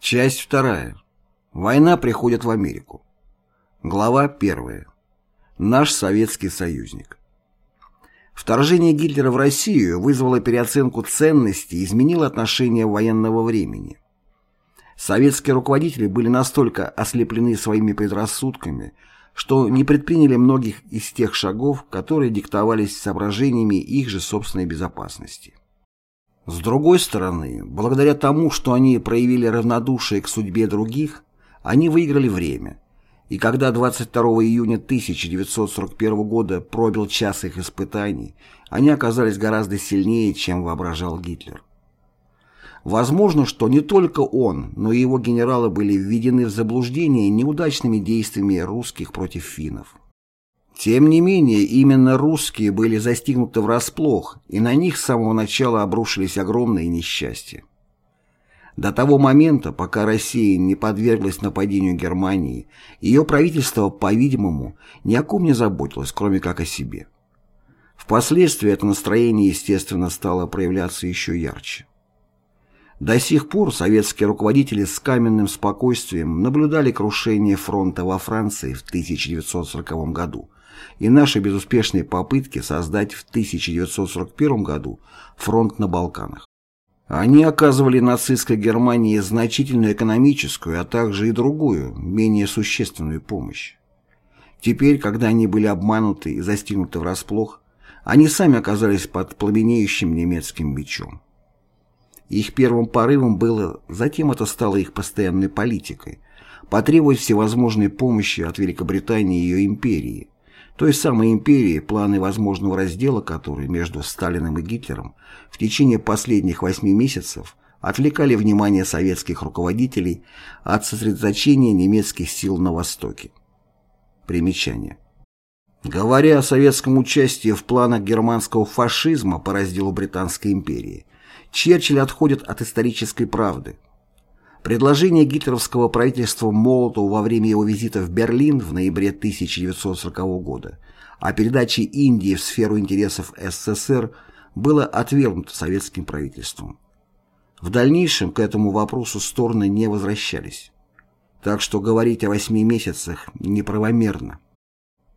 Часть вторая. Война приходит в Америку. Глава первая. Наш советский союзник. Вторжение Гитлера в Россию вызвало переоценку ценностей и изменило отношение военного времени. Советские руководители были настолько ослеплены своими предрассудками, что не предприняли многих из тех шагов, которые диктовались соображениями их же собственной безопасности. С другой стороны, благодаря тому, что они проявили равнодушие к судьбе других, они выиграли время. И когда 22 июня 1941 года пробил час их испытаний, они оказались гораздо сильнее, чем воображал Гитлер. Возможно, что не только он, но и его генералы были введены в заблуждение неудачными действиями русских против финнов. Тем не менее, именно русские были застигнуты врасплох, и на них с самого начала обрушились огромные несчастья. До того момента, пока Россия не подверглась нападению Германии, ее правительство, по-видимому, ни о ком не заботилось, кроме как о себе. Впоследствии это настроение, естественно, стало проявляться еще ярче. До сих пор советские руководители с каменным спокойствием наблюдали крушение фронта во Франции в 1940 году, и наши безуспешные попытки создать в 1941 году фронт на Балканах. Они оказывали нацистской Германии значительную экономическую, а также и другую, менее существенную помощь. Теперь, когда они были обмануты и застигнуты врасплох, они сами оказались под пламенеющим немецким мечом. Их первым порывом было, затем это стало их постоянной политикой, потребовать всевозможной помощи от Великобритании и ее империи, той самой империи, планы возможного раздела которой между Сталиным и Гитлером в течение последних восьми месяцев отвлекали внимание советских руководителей от сосредоточения немецких сил на Востоке. Примечание. Говоря о советском участии в планах германского фашизма по разделу Британской империи, Черчилль отходит от исторической правды, Предложение гитлеровского правительства Молотову во время его визита в Берлин в ноябре 1940 года о передаче Индии в сферу интересов СССР было отвергнуто советским правительством. В дальнейшем к этому вопросу стороны не возвращались. Так что говорить о восьми месяцах неправомерно.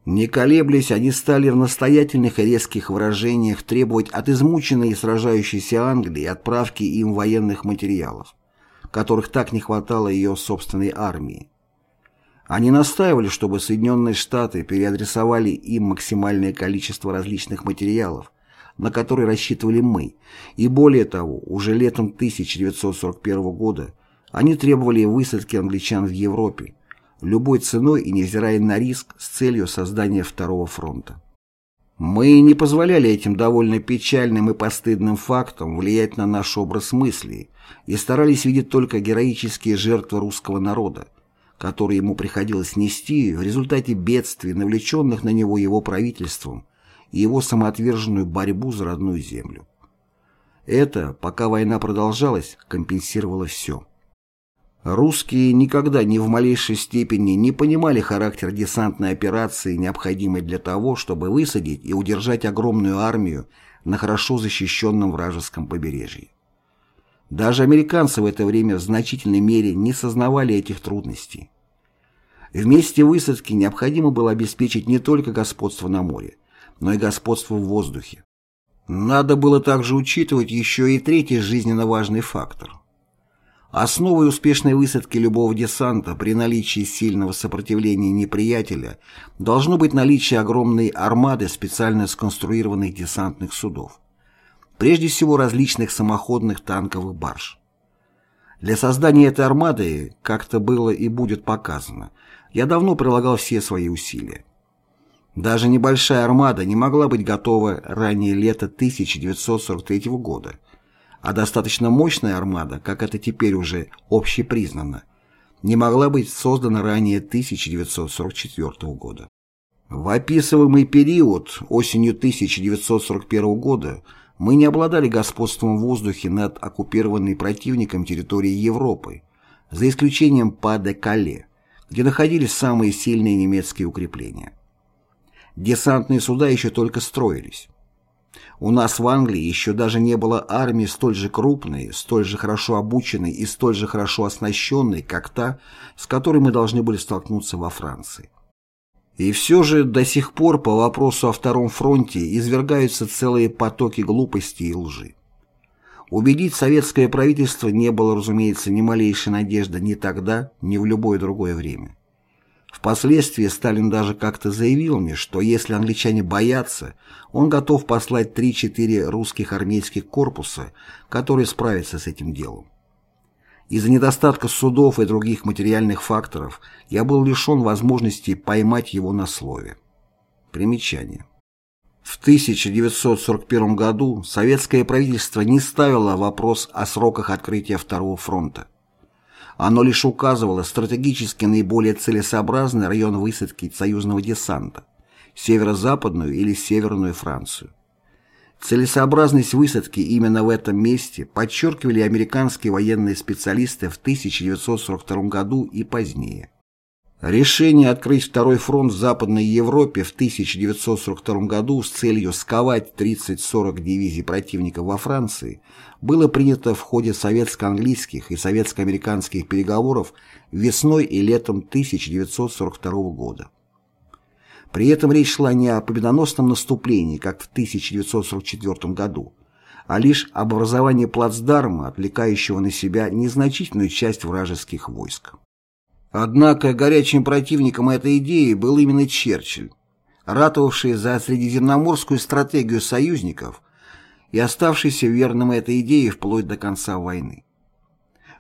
Не колеблясь, они стали в настоятельных и резких выражениях требовать от измученной и сражающейся Англии отправки им военных материалов которых так не хватало ее собственной армии. Они настаивали, чтобы Соединенные Штаты переадресовали им максимальное количество различных материалов, на которые рассчитывали мы, и более того, уже летом 1941 года они требовали высадки англичан в Европе, любой ценой и невзирая на риск с целью создания Второго фронта. Мы не позволяли этим довольно печальным и постыдным фактам влиять на наш образ мыслей и старались видеть только героические жертвы русского народа, которые ему приходилось нести в результате бедствий, навлеченных на него его правительством и его самоотверженную борьбу за родную землю. Это, пока война продолжалась, компенсировало все. Русские никогда ни в малейшей степени не понимали характер десантной операции, необходимой для того, чтобы высадить и удержать огромную армию на хорошо защищенном вражеском побережье. Даже американцы в это время в значительной мере не сознавали этих трудностей. Вместе высадки необходимо было обеспечить не только господство на море, но и господство в воздухе. Надо было также учитывать еще и третий жизненно важный фактор Основой успешной высадки любого десанта при наличии сильного сопротивления неприятеля должно быть наличие огромной армады специально сконструированных десантных судов. Прежде всего различных самоходных танковых барж. Для создания этой армады, как-то было и будет показано, я давно прилагал все свои усилия. Даже небольшая армада не могла быть готова ранее лета 1943 года, а достаточно мощная армада, как это теперь уже общепризнано, не могла быть создана ранее 1944 года. В описываемый период, осенью 1941 года, мы не обладали господством в воздухе над оккупированной противником территорией Европы, за исключением Па-де-Кале, где находились самые сильные немецкие укрепления. Десантные суда еще только строились. У нас в Англии еще даже не было армии столь же крупной, столь же хорошо обученной и столь же хорошо оснащенной, как та, с которой мы должны были столкнуться во Франции. И все же до сих пор по вопросу о Втором фронте извергаются целые потоки глупости и лжи. Убедить советское правительство не было, разумеется, ни малейшей надежды ни тогда, ни в любое другое время. Впоследствии Сталин даже как-то заявил мне, что если англичане боятся, он готов послать 3-4 русских армейских корпуса, которые справятся с этим делом. Из-за недостатка судов и других материальных факторов я был лишен возможности поймать его на слове. Примечание. В 1941 году советское правительство не ставило вопрос о сроках открытия Второго фронта. Оно лишь указывало стратегически наиболее целесообразный район высадки союзного десанта – северо-западную или северную Францию. Целесообразность высадки именно в этом месте подчеркивали американские военные специалисты в 1942 году и позднее. Решение открыть второй фронт в Западной Европе в 1942 году с целью сковать 30-40 дивизий противника во Франции было принято в ходе советско-английских и советско-американских переговоров весной и летом 1942 года. При этом речь шла не о победоносном наступлении, как в 1944 году, а лишь об образовании плацдарма, отвлекающего на себя незначительную часть вражеских войск. Однако горячим противником этой идеи был именно Черчилль, ратовавший за средиземноморскую стратегию союзников и оставшийся верным этой идее вплоть до конца войны.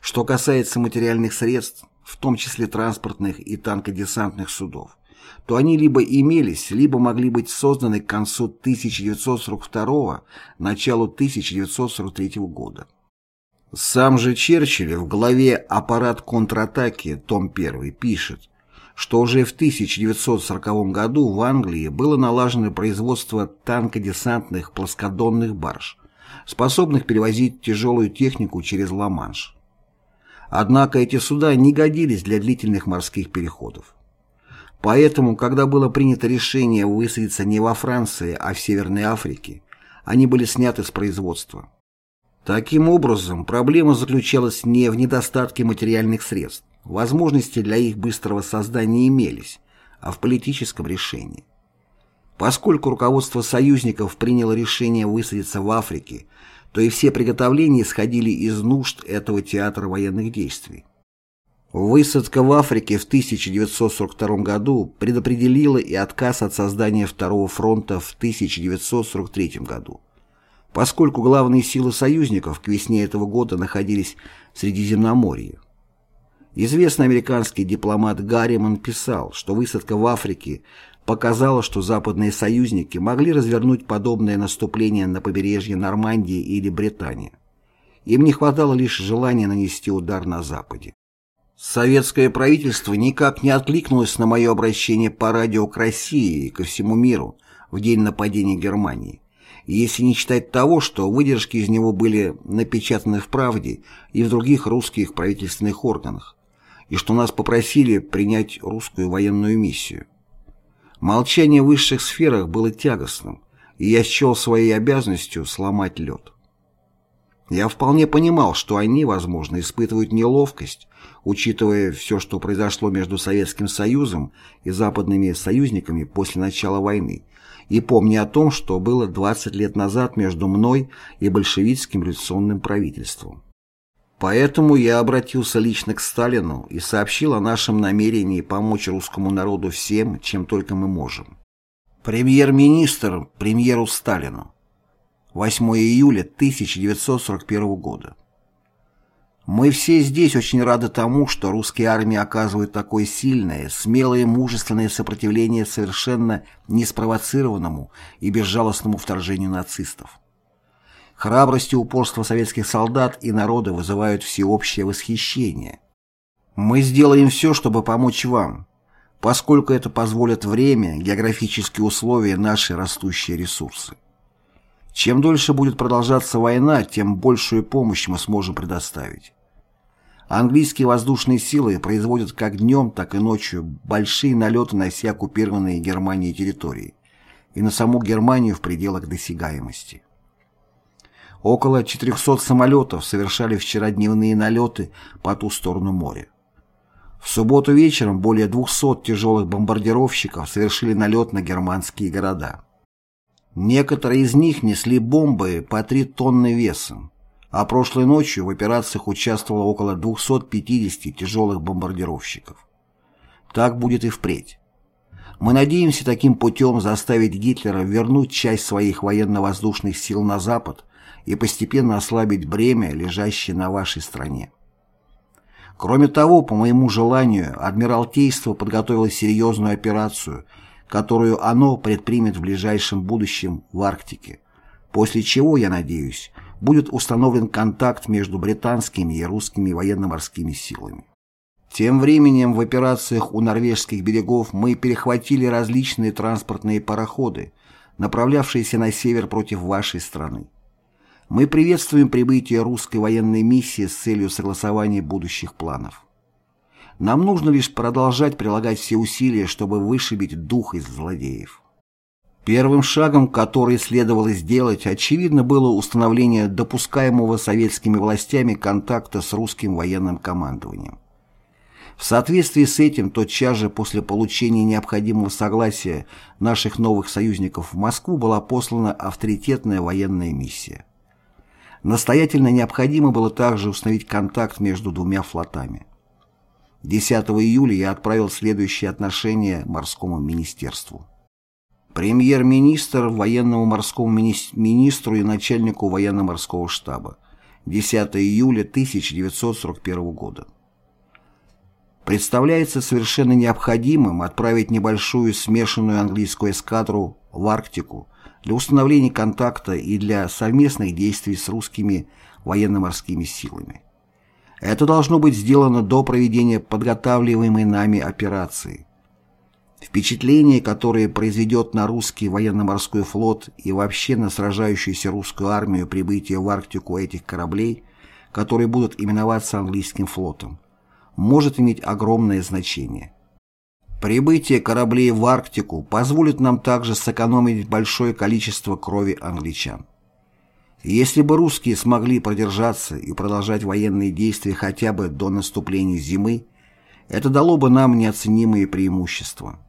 Что касается материальных средств, в том числе транспортных и танкодесантных судов, то они либо имелись, либо могли быть созданы к концу 1942 началу 1943 года. Сам же Черчилль в главе «Аппарат контратаки» том 1 пишет, что уже в 1940 году в Англии было налажено производство танкодесантных плоскодонных барж, способных перевозить тяжелую технику через Ла-Манш. Однако эти суда не годились для длительных морских переходов. Поэтому, когда было принято решение высадиться не во Франции, а в Северной Африке, они были сняты с производства. Таким образом, проблема заключалась не в недостатке материальных средств, возможности для их быстрого создания имелись, а в политическом решении. Поскольку руководство союзников приняло решение высадиться в Африке, то и все приготовления исходили из нужд этого театра военных действий. Высадка в Африке в 1942 году предопределила и отказ от создания Второго фронта в 1943 году, поскольку главные силы союзников к весне этого года находились в Средиземноморье. Известный американский дипломат Гарриман писал, что высадка в Африке показала, что западные союзники могли развернуть подобное наступление на побережье Нормандии или Британии. Им не хватало лишь желания нанести удар на Западе. Советское правительство никак не откликнулось на мое обращение по радио к России и ко всему миру в день нападения Германии, если не считать того, что выдержки из него были напечатаны в «Правде» и в других русских правительственных органах, и что нас попросили принять русскую военную миссию. Молчание в высших сферах было тягостным, и я счел своей обязанностью сломать лед. Я вполне понимал, что они, возможно, испытывают неловкость, учитывая все, что произошло между Советским Союзом и западными союзниками после начала войны, и помня о том, что было 20 лет назад между мной и большевистским революционным правительством. Поэтому я обратился лично к Сталину и сообщил о нашем намерении помочь русскому народу всем, чем только мы можем. Премьер-министр премьеру Сталину. 8 июля 1941 года. Мы все здесь очень рады тому, что русские армии оказывают такое сильное, смелое и мужественное сопротивление совершенно неспровоцированному и безжалостному вторжению нацистов. Храбрость и упорство советских солдат и народа вызывают всеобщее восхищение. Мы сделаем все, чтобы помочь вам, поскольку это позволит время, географические условия, наши растущие ресурсы. Чем дольше будет продолжаться война, тем большую помощь мы сможем предоставить. Английские воздушные силы производят как днем, так и ночью большие налеты на все оккупированные Германией территории, и на саму Германию в пределах досягаемости. Около 400 самолетов совершали вчера дневные налеты по ту сторону моря. В субботу вечером более 200 тяжелых бомбардировщиков совершили налет на германские города. Некоторые из них несли бомбы по 3 тонны весом, а прошлой ночью в операциях участвовало около 250 тяжелых бомбардировщиков. Так будет и впредь. Мы надеемся таким путем заставить Гитлера вернуть часть своих военно-воздушных сил на Запад и постепенно ослабить бремя, лежащее на вашей стране. Кроме того, по моему желанию, Адмиралтейство подготовило серьезную операцию, которую оно предпримет в ближайшем будущем в Арктике, после чего, я надеюсь, будет установлен контакт между британскими и русскими военно-морскими силами. Тем временем в операциях у норвежских берегов мы перехватили различные транспортные пароходы, направлявшиеся на север против вашей страны. Мы приветствуем прибытие русской военной миссии с целью согласования будущих планов. Нам нужно лишь продолжать прилагать все усилия, чтобы вышибить дух из злодеев. Первым шагом, который следовало сделать, очевидно, было установление допускаемого советскими властями контакта с русским военным командованием. В соответствии с этим, тотчас же после получения необходимого согласия наших новых союзников в Москву была послана авторитетная военная миссия. Настоятельно необходимо было также установить контакт между двумя флотами. 10 июля я отправил следующее отношение морскому министерству. Премьер-министр военному морскому мини министру и начальнику военно-морского штаба. 10 июля 1941 года. Представляется совершенно необходимым отправить небольшую смешанную английскую эскадру в Арктику для установления контакта и для совместных действий с русскими военно-морскими силами. Это должно быть сделано до проведения подготавливаемой нами операции. Впечатление, которое произведет на русский военно-морской флот и вообще на сражающуюся русскую армию прибытие в Арктику этих кораблей, которые будут именоваться английским флотом, может иметь огромное значение. Прибытие кораблей в Арктику позволит нам также сэкономить большое количество крови англичан. Если бы русские смогли продержаться и продолжать военные действия хотя бы до наступления зимы, это дало бы нам неоценимые преимущества.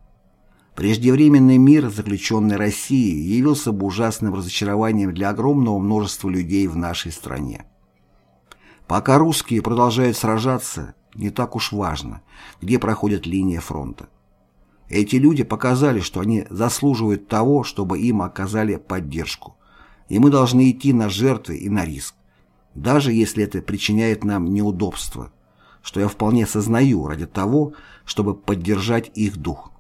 Преждевременный мир, заключенный Россией, явился бы ужасным разочарованием для огромного множества людей в нашей стране. Пока русские продолжают сражаться, не так уж важно, где проходит линия фронта. Эти люди показали, что они заслуживают того, чтобы им оказали поддержку. И мы должны идти на жертвы и на риск, даже если это причиняет нам неудобства, что я вполне сознаю ради того, чтобы поддержать их дух.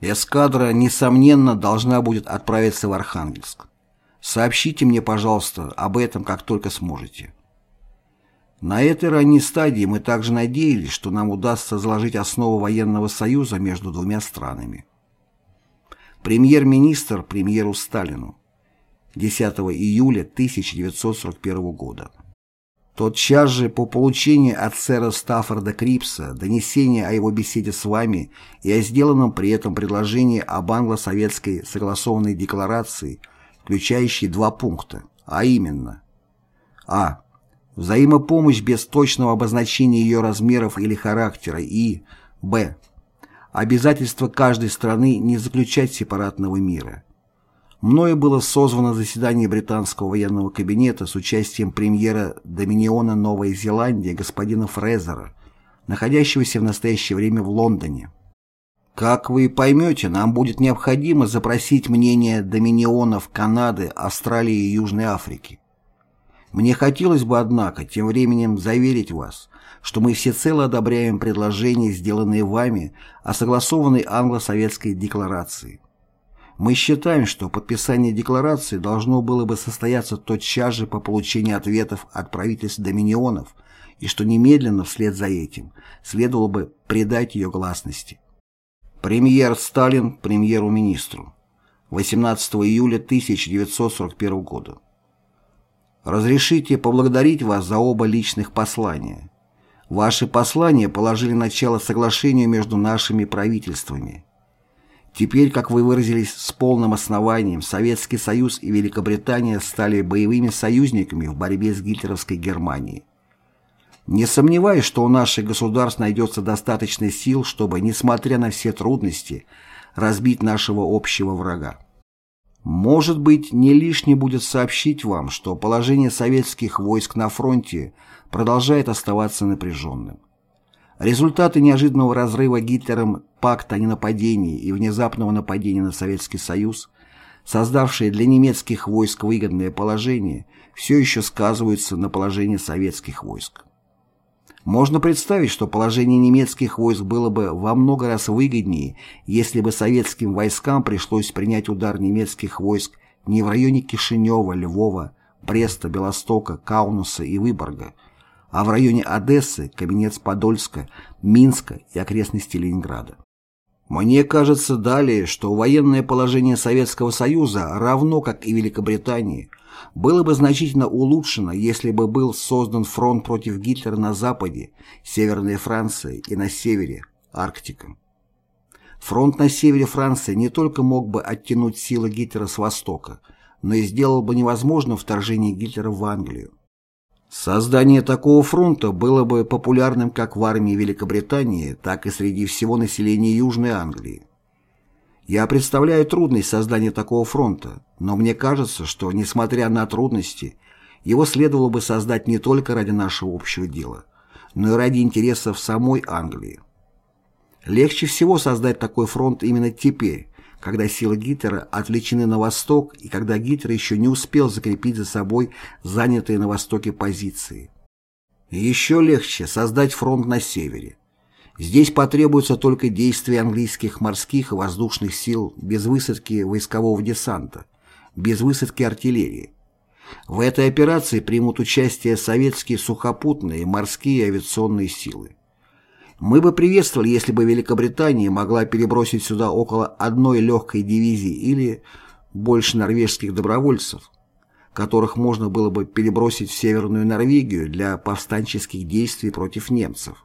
Эскадра, несомненно, должна будет отправиться в Архангельск. Сообщите мне, пожалуйста, об этом, как только сможете. На этой ранней стадии мы также надеялись, что нам удастся заложить основу военного союза между двумя странами. Премьер-министр премьеру Сталину 10 июля 1941 года. Тотчас же по получению от сэра Стаффорда Крипса донесения о его беседе с вами и о сделанном при этом предложении об англо-советской согласованной декларации, включающей два пункта, а именно А. Взаимопомощь без точного обозначения ее размеров или характера и б. Обязательство каждой страны не заключать сепаратного мира. Мною было созвано заседание британского военного кабинета с участием премьера Доминиона Новой Зеландии господина Фрезера, находящегося в настоящее время в Лондоне. Как вы поймете, нам будет необходимо запросить мнение доминионов Канады, Австралии и Южной Африки. Мне хотелось бы, однако, тем временем заверить вас, что мы всецело одобряем предложения, сделанные вами о согласованной англо-советской декларации. Мы считаем, что подписание декларации должно было бы состояться тотчас же по получению ответов от правительств доминионов и что немедленно вслед за этим следовало бы придать ее гласности. Премьер Сталин премьеру-министру 18 июля 1941 года. Разрешите поблагодарить вас за оба личных послания. Ваши послания положили начало соглашению между нашими правительствами. Теперь, как вы выразились, с полным основанием Советский Союз и Великобритания стали боевыми союзниками в борьбе с гитлеровской Германией. Не сомневаюсь, что у наших государств найдется достаточно сил, чтобы, несмотря на все трудности, разбить нашего общего врага. Может быть, не лишне будет сообщить вам, что положение советских войск на фронте продолжает оставаться напряженным. Результаты неожиданного разрыва Гитлером пакта о ненападении и внезапного нападения на Советский Союз, создавшие для немецких войск выгодное положение, все еще сказываются на положении советских войск. Можно представить, что положение немецких войск было бы во много раз выгоднее, если бы советским войскам пришлось принять удар немецких войск не в районе Кишинева, Львова, Бреста, Белостока, Каунаса и Выборга, а в районе Одессы, Каменец-Подольска, Минска и окрестностей Ленинграда. Мне кажется далее, что военное положение Советского Союза, равно как и Великобритании, было бы значительно улучшено, если бы был создан фронт против Гитлера на западе, Северная Франция и на севере, Арктика. Фронт на севере Франции не только мог бы оттянуть силы Гитлера с востока, но и сделал бы невозможным вторжение Гитлера в Англию. Создание такого фронта было бы популярным как в армии Великобритании, так и среди всего населения Южной Англии. Я представляю трудность создания такого фронта, но мне кажется, что, несмотря на трудности, его следовало бы создать не только ради нашего общего дела, но и ради интересов самой Англии. Легче всего создать такой фронт именно теперь, когда силы Гитлера отвлечены на восток и когда Гитлер еще не успел закрепить за собой занятые на востоке позиции. еще легче создать фронт на севере. Здесь потребуется только действие английских морских и воздушных сил без высадки войскового десанта, без высадки артиллерии. В этой операции примут участие советские сухопутные, морские и авиационные силы. Мы бы приветствовали, если бы Великобритания могла перебросить сюда около одной легкой дивизии или больше норвежских добровольцев, которых можно было бы перебросить в Северную Норвегию для повстанческих действий против немцев.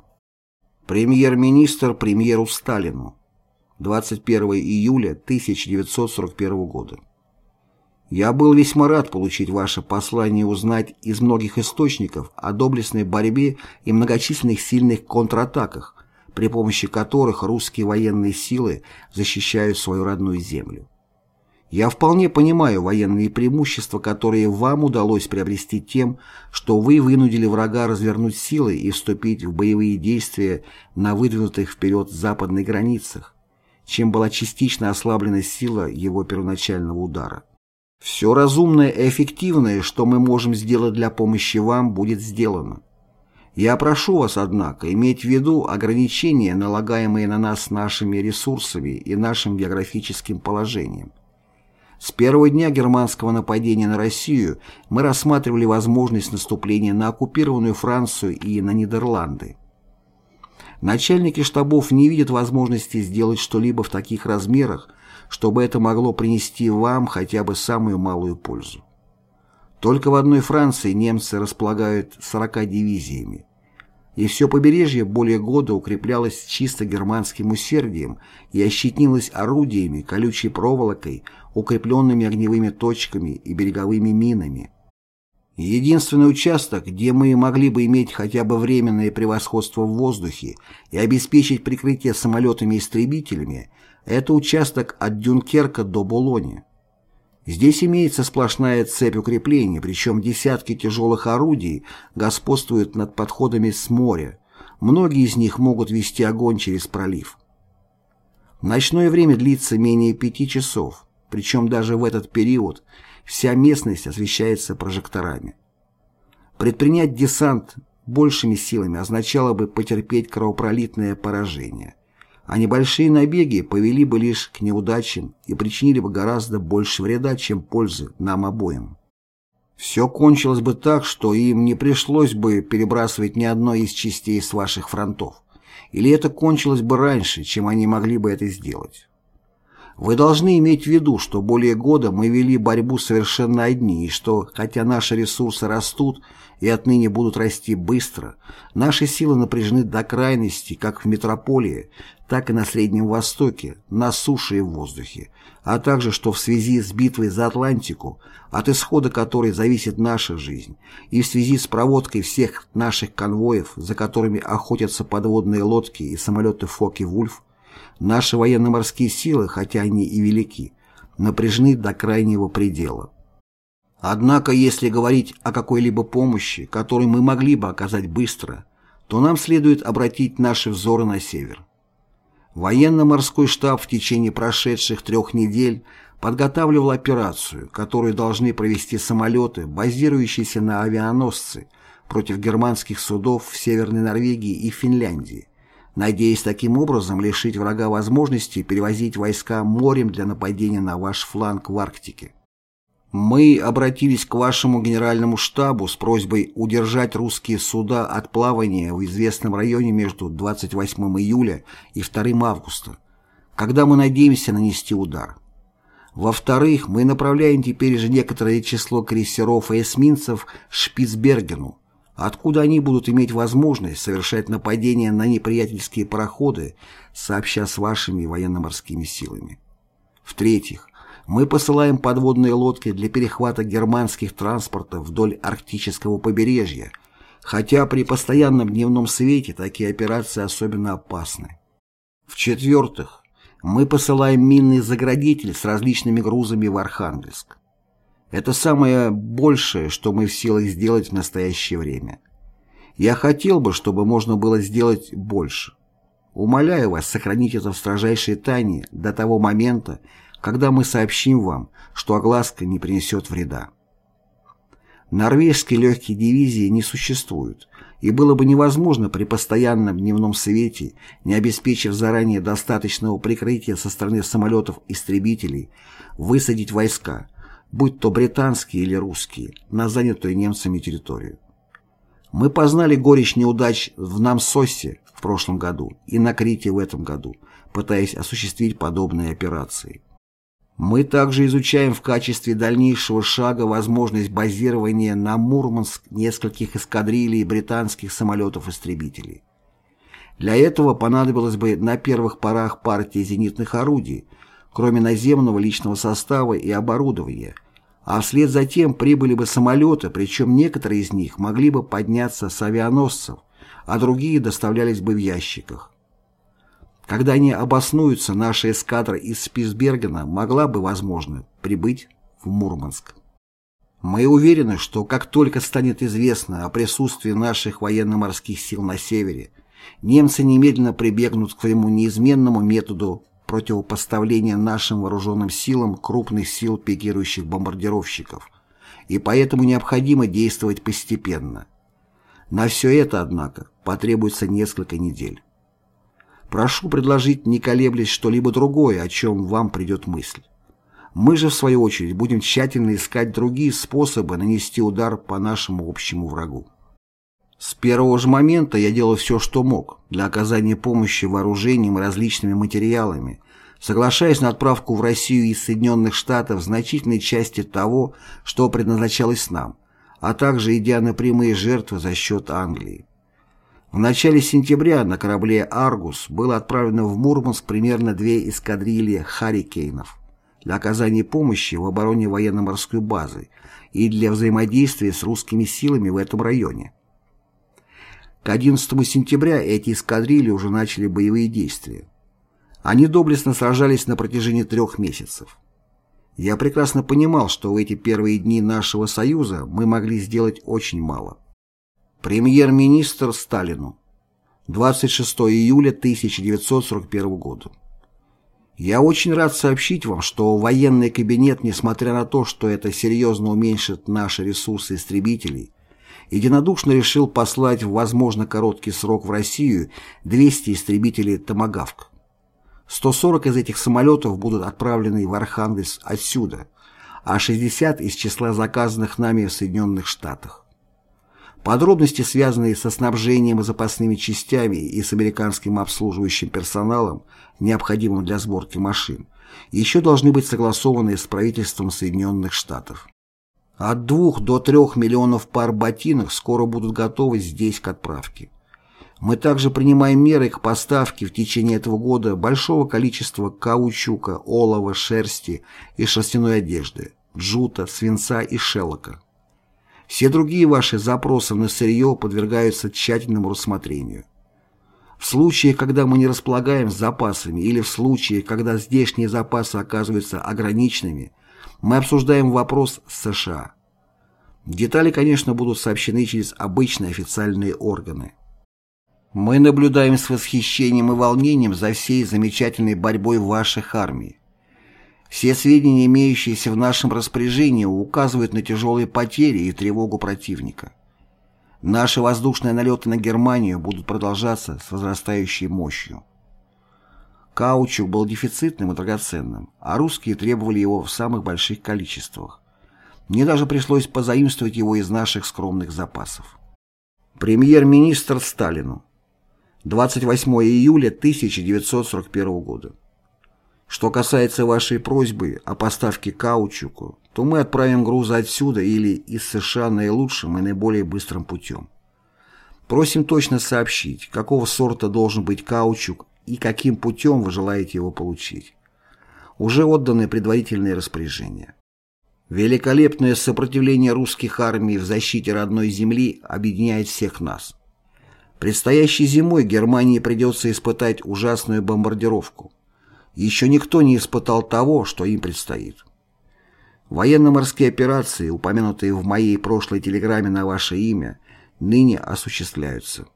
Премьер-министр премьеру Сталину. 21 июля 1941 года. Я был весьма рад получить ваше послание и узнать из многих источников о доблестной борьбе и многочисленных сильных контратаках, при помощи которых русские военные силы защищают свою родную землю. Я вполне понимаю военные преимущества, которые вам удалось приобрести тем, что вы вынудили врага развернуть силы и вступить в боевые действия на выдвинутых вперед западных границах, чем была частично ослаблена сила его первоначального удара. Все разумное и эффективное, что мы можем сделать для помощи вам, будет сделано. Я прошу вас, однако, иметь в виду ограничения, налагаемые на нас нашими ресурсами и нашим географическим положением. С первого дня германского нападения на Россию мы рассматривали возможность наступления на оккупированную Францию и на Нидерланды. Начальники штабов не видят возможности сделать что-либо в таких размерах, чтобы это могло принести вам хотя бы самую малую пользу. Только в одной Франции немцы располагают 40 дивизиями, и все побережье более года укреплялось чисто германским усердием и ощетнилось орудиями, колючей проволокой, укрепленными огневыми точками и береговыми минами. Единственный участок, где мы могли бы иметь хотя бы временное превосходство в воздухе и обеспечить прикрытие самолетами-истребителями, это участок от Дюнкерка до Болони. Здесь имеется сплошная цепь укреплений, причем десятки тяжелых орудий господствуют над подходами с моря. Многие из них могут вести огонь через пролив. Ночное время длится менее пяти часов, причем даже в этот период вся местность освещается прожекторами. Предпринять десант большими силами означало бы потерпеть кровопролитное поражение а небольшие набеги повели бы лишь к неудачам и причинили бы гораздо больше вреда, чем пользы нам обоим. Все кончилось бы так, что им не пришлось бы перебрасывать ни одной из частей с ваших фронтов, или это кончилось бы раньше, чем они могли бы это сделать. Вы должны иметь в виду, что более года мы вели борьбу совершенно одни, и что, хотя наши ресурсы растут и отныне будут расти быстро, наши силы напряжены до крайности как в метрополии, так и на Среднем Востоке, на суше и в воздухе, а также, что в связи с битвой за Атлантику, от исхода которой зависит наша жизнь, и в связи с проводкой всех наших конвоев, за которыми охотятся подводные лодки и самолеты Фоки-Вульф, наши военно-морские силы, хотя они и велики, напряжены до крайнего предела. Однако, если говорить о какой-либо помощи, которую мы могли бы оказать быстро, то нам следует обратить наши взоры на север. Военно-морской штаб в течение прошедших трех недель подготавливал операцию, которую должны провести самолеты, базирующиеся на авианосце, против германских судов в Северной Норвегии и Финляндии, надеясь таким образом лишить врага возможности перевозить войска морем для нападения на ваш фланг в Арктике. Мы обратились к вашему генеральному штабу с просьбой удержать русские суда от плавания в известном районе между 28 июля и 2 августа, когда мы надеемся нанести удар. Во-вторых, мы направляем теперь же некоторое число крейсеров и эсминцев Шпицбергену, откуда они будут иметь возможность совершать нападения на неприятельские пароходы, сообща с вашими военно-морскими силами. В-третьих, мы посылаем подводные лодки для перехвата германских транспортов вдоль арктического побережья, хотя при постоянном дневном свете такие операции особенно опасны. В-четвертых, мы посылаем минный заградитель с различными грузами в Архангельск. Это самое большее, что мы в силах сделать в настоящее время. Я хотел бы, чтобы можно было сделать больше. Умоляю вас сохранить это в строжайшей тайне до того момента, когда мы сообщим вам, что огласка не принесет вреда. Норвежские легкие дивизии не существуют, и было бы невозможно при постоянном дневном свете, не обеспечив заранее достаточного прикрытия со стороны самолетов-истребителей, высадить войска, будь то британские или русские, на занятую немцами территорию. Мы познали горечь неудач в Намсосе в прошлом году и на Крите в этом году, пытаясь осуществить подобные операции. Мы также изучаем в качестве дальнейшего шага возможность базирования на Мурманск нескольких эскадрилий британских самолетов-истребителей. Для этого понадобилось бы на первых порах партии зенитных орудий, кроме наземного личного состава и оборудования, а вслед за тем прибыли бы самолеты, причем некоторые из них могли бы подняться с авианосцев, а другие доставлялись бы в ящиках. Когда они обоснуются, наша эскадра из Спицбергена могла бы, возможно, прибыть в Мурманск. Мы уверены, что как только станет известно о присутствии наших военно-морских сил на севере, немцы немедленно прибегнут к своему неизменному методу противопоставления нашим вооруженным силам крупных сил пикирующих бомбардировщиков, и поэтому необходимо действовать постепенно. На все это, однако, потребуется несколько недель. Прошу предложить, не колеблясь, что-либо другое, о чем вам придет мысль. Мы же, в свою очередь, будем тщательно искать другие способы нанести удар по нашему общему врагу. С первого же момента я делал все, что мог, для оказания помощи вооружением и различными материалами, соглашаясь на отправку в Россию из Соединенных Штатов значительной части того, что предназначалось нам, а также идя на прямые жертвы за счет Англии. В начале сентября на корабле «Аргус» было отправлено в Мурманск примерно две эскадрильи «Харрикейнов» для оказания помощи в обороне военно-морской базы и для взаимодействия с русскими силами в этом районе. К 11 сентября эти эскадрильи уже начали боевые действия. Они доблестно сражались на протяжении трех месяцев. Я прекрасно понимал, что в эти первые дни нашего союза мы могли сделать очень мало. Премьер-министр Сталину. 26 июля 1941 года. Я очень рад сообщить вам, что военный кабинет, несмотря на то, что это серьезно уменьшит наши ресурсы истребителей, единодушно решил послать в возможно короткий срок в Россию 200 истребителей «Томагавк». 140 из этих самолетов будут отправлены в Архангельск отсюда, а 60 из числа заказанных нами в Соединенных Штатах. Подробности, связанные со снабжением и запасными частями и с американским обслуживающим персоналом, необходимым для сборки машин, еще должны быть согласованы с правительством Соединенных Штатов. От двух до трех миллионов пар ботинок скоро будут готовы здесь к отправке. Мы также принимаем меры к поставке в течение этого года большого количества каучука, олова, шерсти и шерстяной одежды, джута, свинца и шелока. Все другие ваши запросы на сырье подвергаются тщательному рассмотрению. В случае, когда мы не располагаем запасами или в случае, когда здешние запасы оказываются ограниченными, мы обсуждаем вопрос с США. Детали, конечно, будут сообщены через обычные официальные органы. Мы наблюдаем с восхищением и волнением за всей замечательной борьбой ваших армий. Все сведения, имеющиеся в нашем распоряжении, указывают на тяжелые потери и тревогу противника. Наши воздушные налеты на Германию будут продолжаться с возрастающей мощью. Каучук был дефицитным и драгоценным, а русские требовали его в самых больших количествах. Мне даже пришлось позаимствовать его из наших скромных запасов. Премьер-министр Сталину. 28 июля 1941 года. Что касается вашей просьбы о поставке каучуку, то мы отправим грузы отсюда или из США наилучшим и наиболее быстрым путем. Просим точно сообщить, какого сорта должен быть каучук и каким путем вы желаете его получить. Уже отданы предварительные распоряжения. Великолепное сопротивление русских армий в защите родной земли объединяет всех нас. Предстоящей зимой Германии придется испытать ужасную бомбардировку. Еще никто не испытал того, что им предстоит. Военно-морские операции, упомянутые в моей прошлой телеграмме на ваше имя, ныне осуществляются.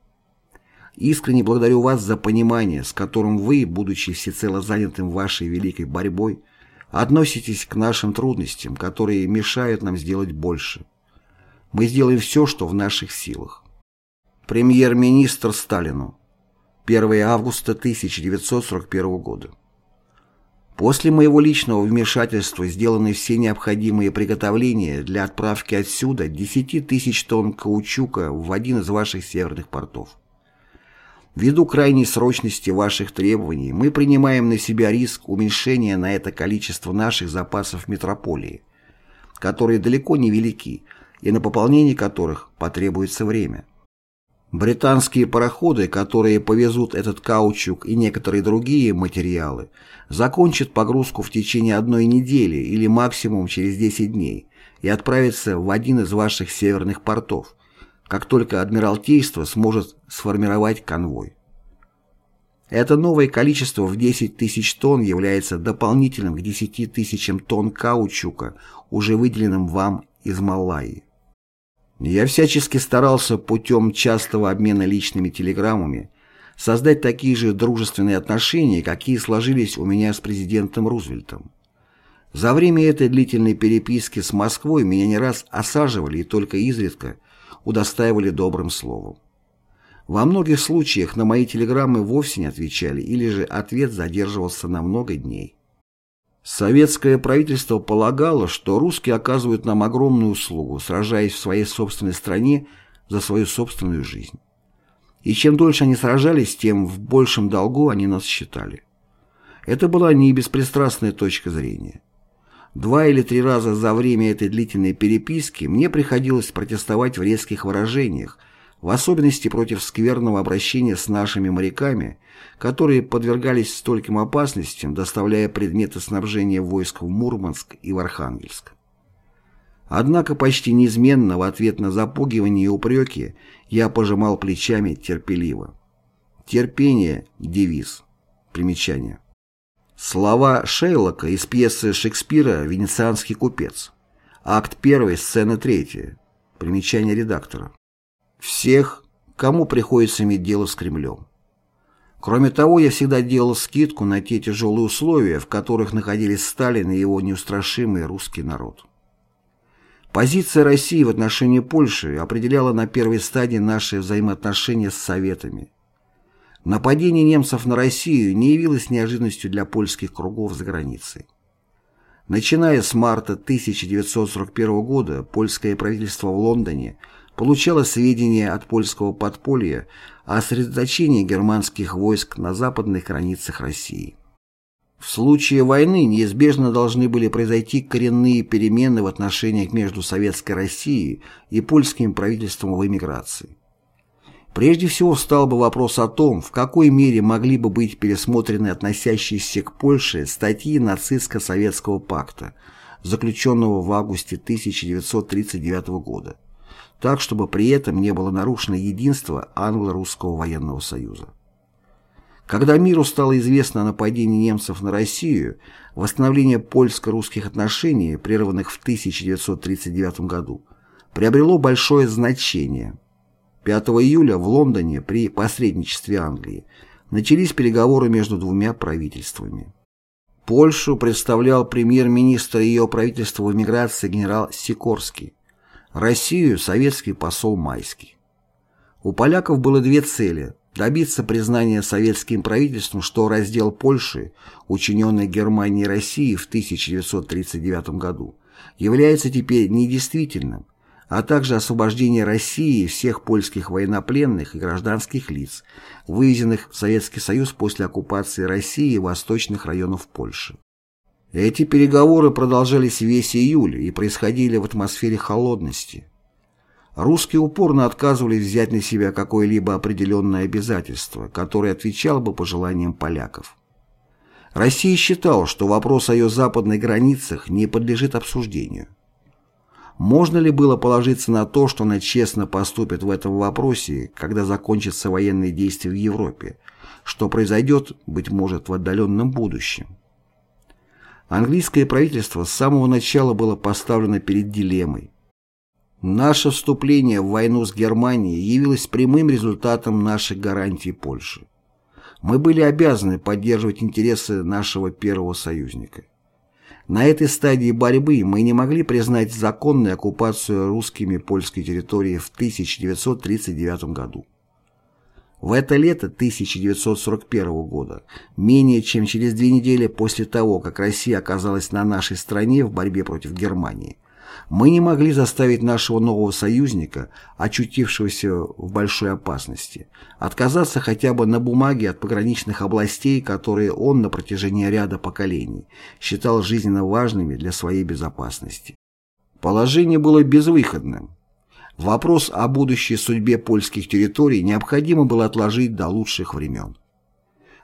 Искренне благодарю вас за понимание, с которым вы, будучи всецело занятым вашей великой борьбой, относитесь к нашим трудностям, которые мешают нам сделать больше. Мы сделаем все, что в наших силах. Премьер-министр Сталину. 1 августа 1941 года. После моего личного вмешательства сделаны все необходимые приготовления для отправки отсюда 10 тысяч тонн каучука в один из ваших северных портов. Ввиду крайней срочности ваших требований мы принимаем на себя риск уменьшения на это количество наших запасов метрополии, которые далеко не велики и на пополнение которых потребуется время. Британские пароходы, которые повезут этот каучук и некоторые другие материалы, закончат погрузку в течение одной недели или максимум через 10 дней и отправятся в один из ваших северных портов, как только Адмиралтейство сможет сформировать конвой. Это новое количество в 10 тысяч тонн является дополнительным к 10 тысячам тонн каучука, уже выделенным вам из Малайи. Я всячески старался путем частого обмена личными телеграммами создать такие же дружественные отношения, какие сложились у меня с президентом Рузвельтом. За время этой длительной переписки с Москвой меня не раз осаживали и только изредка удостаивали добрым словом. Во многих случаях на мои телеграммы вовсе не отвечали или же ответ задерживался на много дней. Советское правительство полагало, что русские оказывают нам огромную услугу, сражаясь в своей собственной стране за свою собственную жизнь. И чем дольше они сражались, тем в большем долгу они нас считали. Это была не беспристрастная точка зрения. Два или три раза за время этой длительной переписки мне приходилось протестовать в резких выражениях, в особенности против скверного обращения с нашими моряками, которые подвергались стольким опасностям, доставляя предметы снабжения войск в Мурманск и в Архангельск. Однако почти неизменно в ответ на запугивание и упреки я пожимал плечами терпеливо. Терпение – девиз. Примечание. Слова Шейлока из пьесы Шекспира «Венецианский купец». Акт 1, сцена 3. Примечание редактора всех, кому приходится иметь дело с Кремлем. Кроме того, я всегда делал скидку на те тяжелые условия, в которых находились Сталин и его неустрашимый русский народ. Позиция России в отношении Польши определяла на первой стадии наши взаимоотношения с Советами. Нападение немцев на Россию не явилось неожиданностью для польских кругов за границей. Начиная с марта 1941 года польское правительство в Лондоне – получала сведения от польского подполья о сосредоточении германских войск на западных границах России. В случае войны неизбежно должны были произойти коренные перемены в отношениях между Советской Россией и польским правительством в эмиграции. Прежде всего встал бы вопрос о том, в какой мере могли бы быть пересмотрены относящиеся к Польше статьи нацистско-советского пакта, заключенного в августе 1939 года, так, чтобы при этом не было нарушено единство англо-русского военного союза. Когда миру стало известно о нападении немцев на Россию, восстановление польско-русских отношений, прерванных в 1939 году, приобрело большое значение – 5 июля в Лондоне при посредничестве Англии начались переговоры между двумя правительствами. Польшу представлял премьер-министр ее правительства в эмиграции генерал Сикорский, Россию – советский посол Майский. У поляков было две цели – добиться признания советским правительством, что раздел Польши, учиненный Германией и Россией в 1939 году, является теперь недействительным, а также освобождение России всех польских военнопленных и гражданских лиц, вывезенных в Советский Союз после оккупации России и восточных районов Польши. Эти переговоры продолжались весь июль и происходили в атмосфере холодности. Русские упорно отказывались взять на себя какое-либо определенное обязательство, которое отвечало бы пожеланиям поляков. Россия считала, что вопрос о ее западных границах не подлежит обсуждению. Можно ли было положиться на то, что она честно поступит в этом вопросе, когда закончатся военные действия в Европе, что произойдет, быть может, в отдаленном будущем? Английское правительство с самого начала было поставлено перед дилеммой. Наше вступление в войну с Германией явилось прямым результатом наших гарантий Польши. Мы были обязаны поддерживать интересы нашего первого союзника. На этой стадии борьбы мы не могли признать законную оккупацию русскими польской территории в 1939 году. В это лето 1941 года, менее чем через две недели после того, как Россия оказалась на нашей стороне в борьбе против Германии, мы не могли заставить нашего нового союзника, очутившегося в большой опасности, отказаться хотя бы на бумаге от пограничных областей, которые он на протяжении ряда поколений считал жизненно важными для своей безопасности. Положение было безвыходным. Вопрос о будущей судьбе польских территорий необходимо было отложить до лучших времен.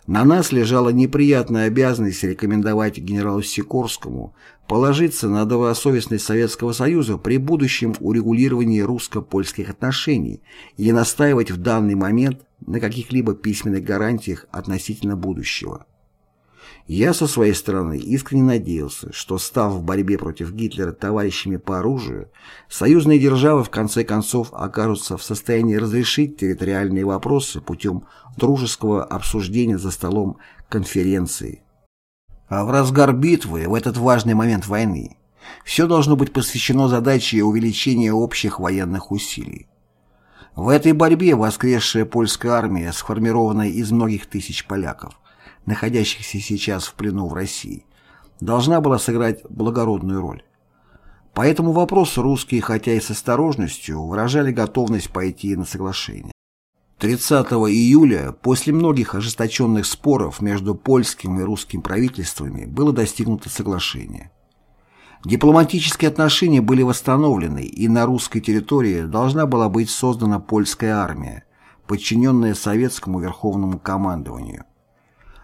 На нас лежала неприятная обязанность рекомендовать генералу Сикорскому положиться на добросовестность Советского Союза при будущем урегулировании русско-польских отношений и настаивать в данный момент на каких-либо письменных гарантиях относительно будущего. Я со своей стороны искренне надеялся, что, став в борьбе против Гитлера товарищами по оружию, союзные державы в конце концов окажутся в состоянии разрешить территориальные вопросы путем дружеского обсуждения за столом конференции. А в разгар битвы, в этот важный момент войны, все должно быть посвящено задаче увеличения общих военных усилий. В этой борьбе воскресшая польская армия, сформированная из многих тысяч поляков, находящихся сейчас в плену в России, должна была сыграть благородную роль. По этому вопросу русские, хотя и с осторожностью, выражали готовность пойти на соглашение. 30 июля, после многих ожесточенных споров между польским и русским правительствами, было достигнуто соглашение. Дипломатические отношения были восстановлены, и на русской территории должна была быть создана польская армия, подчиненная советскому верховному командованию.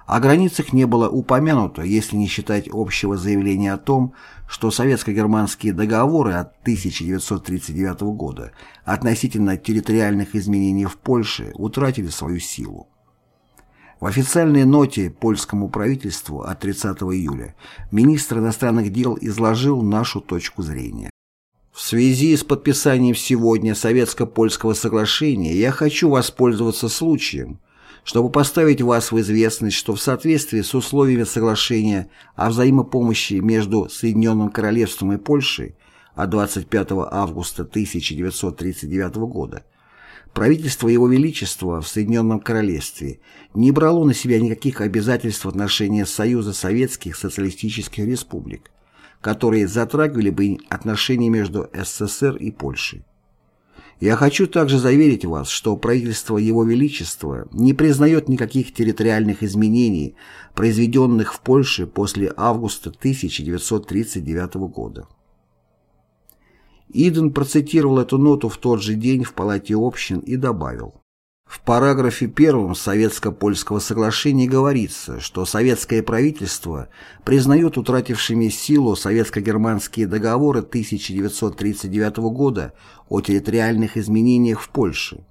О границах не было упомянуто, если не считать общего заявления о том, что советско-германские договоры от 1939 года относительно территориальных изменений в Польше утратили свою силу. В официальной ноте польскому правительству от 30 июля министр иностранных дел изложил нашу точку зрения. В связи с подписанием сегодня советско-польского соглашения я хочу воспользоваться случаем, чтобы поставить вас в известность, что в соответствии с условиями соглашения о взаимопомощи между Соединенным Королевством и Польшей от 25 августа 1939 года правительство Его Величества в Соединенном Королевстве не брало на себя никаких обязательств в отношении Союза Советских Социалистических Республик, которые затрагивали бы отношения между СССР и Польшей. Я хочу также заверить вас, что правительство Его Величества не признает никаких территориальных изменений, произведенных в Польше после августа 1939 года. Иден процитировал эту ноту в тот же день в Палате общин и добавил. В параграфе первом Советско-Польского соглашения говорится, что советское правительство признает утратившими силу советско-германские договоры 1939 года о территориальных изменениях в Польше.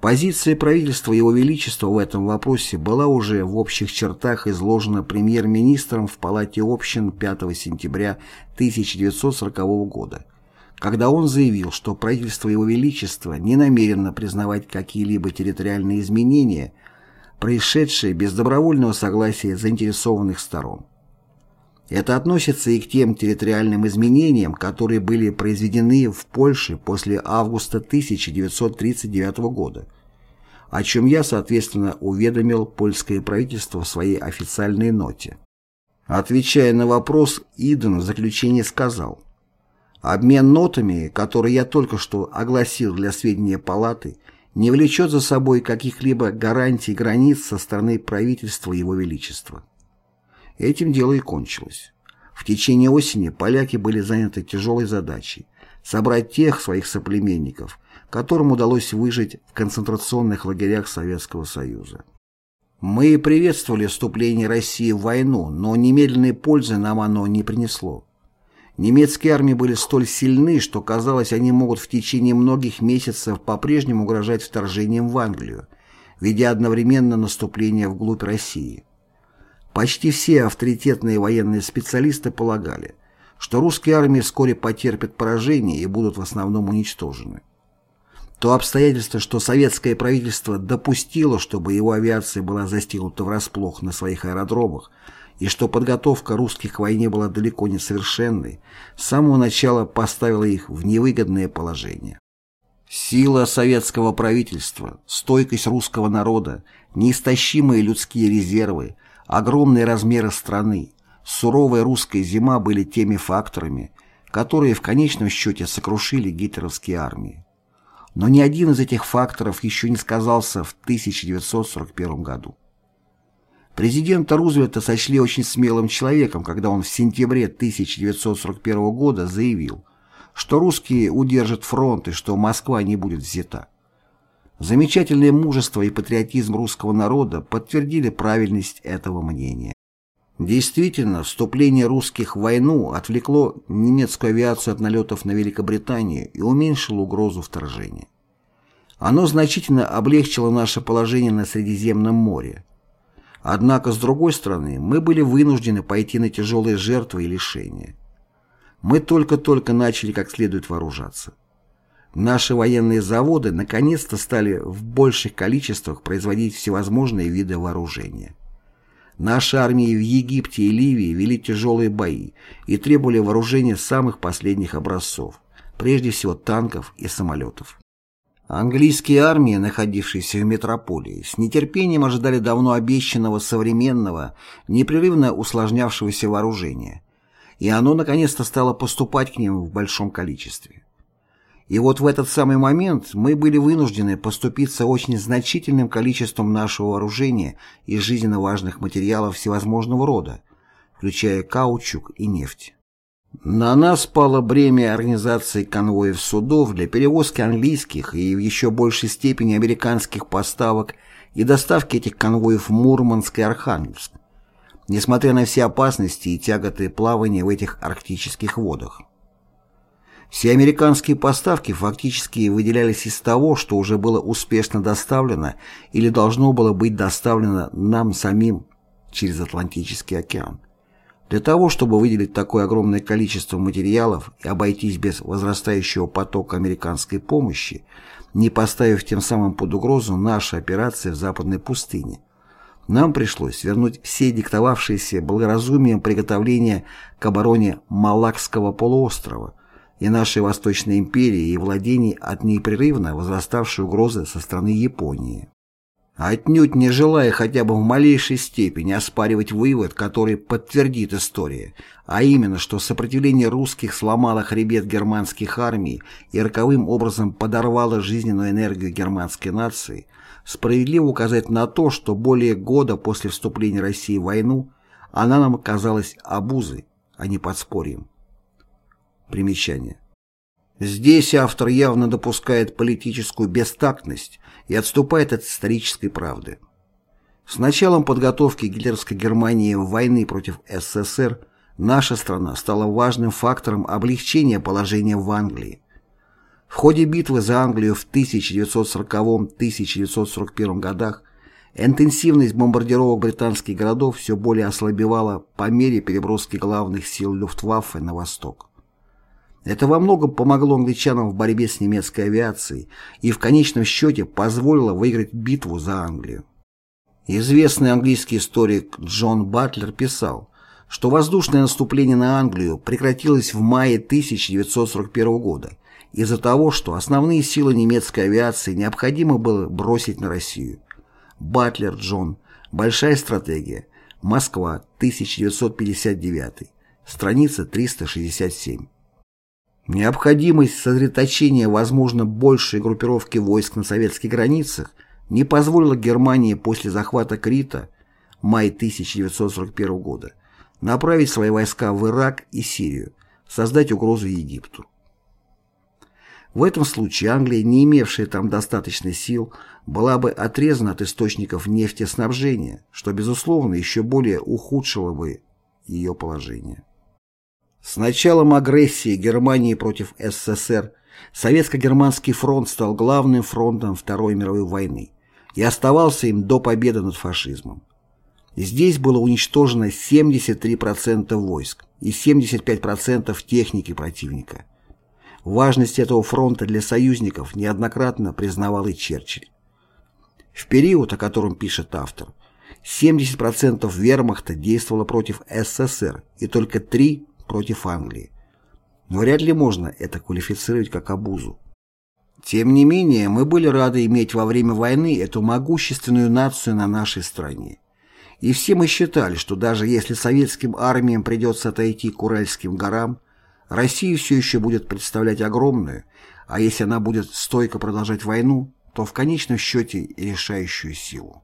Позиция правительства Его Величества в этом вопросе была уже в общих чертах изложена премьер-министром в Палате общин 5 сентября 1940 года когда он заявил, что правительство Его Величества не намерено признавать какие-либо территориальные изменения, происшедшие без добровольного согласия заинтересованных сторон. Это относится и к тем территориальным изменениям, которые были произведены в Польше после августа 1939 года, о чем я, соответственно, уведомил польское правительство в своей официальной ноте. Отвечая на вопрос, Иден в заключении сказал – Обмен нотами, который я только что огласил для сведения палаты, не влечет за собой каких-либо гарантий границ со стороны правительства Его Величества. Этим дело и кончилось. В течение осени поляки были заняты тяжелой задачей – собрать тех своих соплеменников, которым удалось выжить в концентрационных лагерях Советского Союза. Мы приветствовали вступление России в войну, но немедленной пользы нам оно не принесло. Немецкие армии были столь сильны, что казалось, они могут в течение многих месяцев по-прежнему угрожать вторжением в Англию, ведя одновременно наступление вглубь России. Почти все авторитетные военные специалисты полагали, что русские армии вскоре потерпят поражение и будут в основном уничтожены. То обстоятельство, что советское правительство допустило, чтобы его авиация была застигнута врасплох на своих аэродромах, и что подготовка русских к войне была далеко не совершенной, с самого начала поставила их в невыгодное положение. Сила советского правительства, стойкость русского народа, неистощимые людские резервы, огромные размеры страны, суровая русская зима были теми факторами, которые в конечном счете сокрушили гитлеровские армии. Но ни один из этих факторов еще не сказался в 1941 году. Президента Рузвельта сочли очень смелым человеком, когда он в сентябре 1941 года заявил, что русские удержат фронт и что Москва не будет взята. Замечательное мужество и патриотизм русского народа подтвердили правильность этого мнения. Действительно, вступление русских в войну отвлекло немецкую авиацию от налетов на Великобританию и уменьшило угрозу вторжения. Оно значительно облегчило наше положение на Средиземном море, Однако, с другой стороны, мы были вынуждены пойти на тяжелые жертвы и лишения. Мы только-только начали как следует вооружаться. Наши военные заводы наконец-то стали в больших количествах производить всевозможные виды вооружения. Наши армии в Египте и Ливии вели тяжелые бои и требовали вооружения самых последних образцов, прежде всего танков и самолетов. Английские армии, находившиеся в метрополии, с нетерпением ожидали давно обещанного современного, непрерывно усложнявшегося вооружения, и оно наконец-то стало поступать к ним в большом количестве. И вот в этот самый момент мы были вынуждены поступиться очень значительным количеством нашего вооружения и жизненно важных материалов всевозможного рода, включая каучук и нефть. На нас пало бремя организации конвоев судов для перевозки английских и в еще большей степени американских поставок и доставки этих конвоев в Мурманск и Архангельск, несмотря на все опасности и тяготы плавания в этих арктических водах. Все американские поставки фактически выделялись из того, что уже было успешно доставлено или должно было быть доставлено нам самим через Атлантический океан. Для того, чтобы выделить такое огромное количество материалов и обойтись без возрастающего потока американской помощи, не поставив тем самым под угрозу наши операции в Западной пустыне, нам пришлось вернуть все диктовавшиеся благоразумием приготовления к обороне Малакского полуострова и нашей Восточной империи и владений от непрерывно возраставшей угрозы со стороны Японии. Отнюдь не желая хотя бы в малейшей степени оспаривать вывод, который подтвердит история, а именно, что сопротивление русских сломало хребет германских армий и роковым образом подорвало жизненную энергию германской нации, справедливо указать на то, что более года после вступления России в войну она нам оказалась обузой, а не подспорьем. Примечание. Здесь автор явно допускает политическую бестактность и отступает от исторической правды. С началом подготовки гитлеровской Германии войны против СССР наша страна стала важным фактором облегчения положения в Англии. В ходе битвы за Англию в 1940-1941 годах интенсивность бомбардировок британских городов все более ослабевала по мере переброски главных сил Люфтваффе на восток. Это во многом помогло англичанам в борьбе с немецкой авиацией и в конечном счете позволило выиграть битву за Англию. Известный английский историк Джон Батлер писал, что воздушное наступление на Англию прекратилось в мае 1941 года из-за того, что основные силы немецкой авиации необходимо было бросить на Россию. Батлер Джон. Большая стратегия. Москва. 1959. Страница 367. Необходимость сосредоточения, возможно, большей группировки войск на советских границах не позволила Германии после захвата Крита, май 1941 года, направить свои войска в Ирак и Сирию, создать угрозу Египту. В этом случае Англия, не имевшая там достаточно сил, была бы отрезана от источников нефтеснабжения, что, безусловно, еще более ухудшило бы ее положение. С началом агрессии Германии против СССР Советско-германский фронт стал главным фронтом Второй мировой войны и оставался им до победы над фашизмом. Здесь было уничтожено 73% войск и 75% техники противника. Важность этого фронта для союзников неоднократно признавал и Черчилль. В период, о котором пишет автор, 70% вермахта действовало против СССР и только 3 против Англии. Но вряд ли можно это квалифицировать как обузу. Тем не менее, мы были рады иметь во время войны эту могущественную нацию на нашей стране. И все мы считали, что даже если советским армиям придется отойти к Уральским горам, Россия все еще будет представлять огромную, а если она будет стойко продолжать войну, то в конечном счете решающую силу.